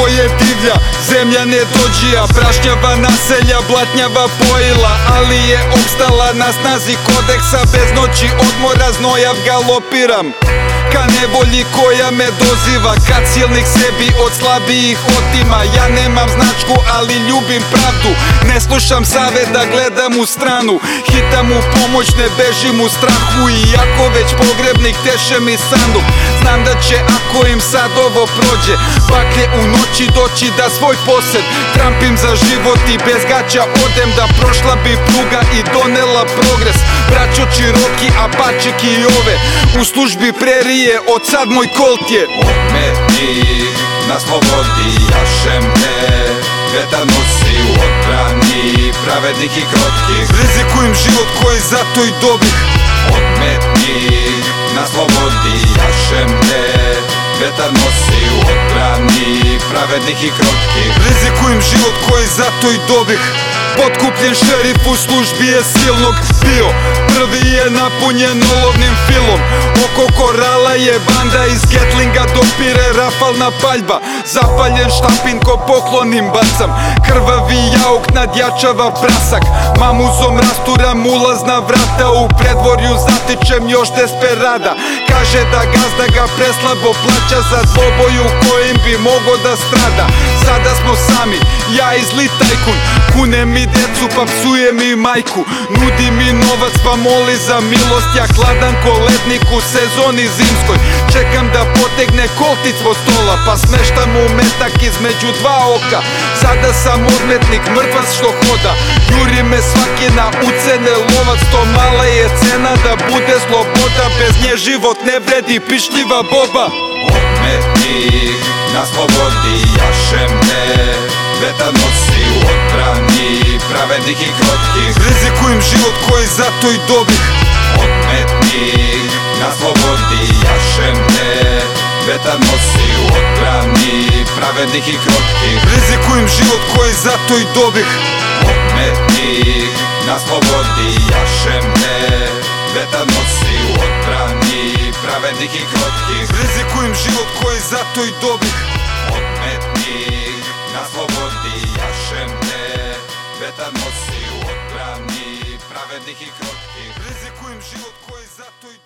twoje piwia. Zemlja ne dođija Prašnjava naselja, blatnjava pojila Ali je opstala na snazi kodeksa Bez noći odmora znojav galopiram Ka nevolji koja me doziva Kad silnik sebi od slabijih otima. Ja nemam značku ali ljubim pravdu. Ne slušam save da gledam u stranu. Hitam u pomoć ne bežim u strahu. Iako već pogrebnik teše mi sandu. Znam da će ako im sad ovo prođe Baklje u noći doći da svoj posed. Trampim za život i bez gaća odem Da prošla bi pruga i donela progres. Braćo Čiroki, a paček i ove U službi prerije, od sad moj kolt je. Odmetnik na slobodi jašem te Vetar nosi u odbrani pravednih i krotkih. Rizikujem život koji zato i dobih. Odmetnik na slobodi jašem te Vetar nosi pravednih i krotkih Rizikujem život koji zato i dobih. Potkupljen šerif u službi je silnog bio. Prvi je napunjen olovnim filom je banda iz Gatlinga Dopire rafalna paljba. Zapaljen štapin ko poklonim bacam. Krvavi jauk nadjačava prasak. Mamuzom rasturam ulazna vrata. U predvorju zatičem još desperada. Kaže da gazda ga preslabo plaća Za dvoboju kojim bi mogo da strada. Sada smo sami, ja i zli tajkun. Kune mi decu pa psuje mi majku. Nudi mi novac pa moli za milost. Ja hladan ko lednik u sezoni zimskoj Čekam da potegne koltic od stola Pa smeštam mu metak između dva oka. Sada sam odmetnik mrtvac što hoda. Juri me svaki na ucene lovac To mala je cena da bude sloboda. Bez nje život ne vredi pišljiva boba. Odmetnik na slobodi jašem te. Vetar nosi u odbrani pravednih i krotkih. Rizikujem život koji zato i dobih на слободи јашем те Ветар носи отбрани, праведних и кротки. Ризикуем живот кој за тој добих Отметник на слободи јашем те Ветар носи отбрани, праведних и кротки. Ризикуем живот кој за тој добих Отметник на слободи јашем те Ветар носи отбрани, праведних и кротки. Ризикуем живот кој за тој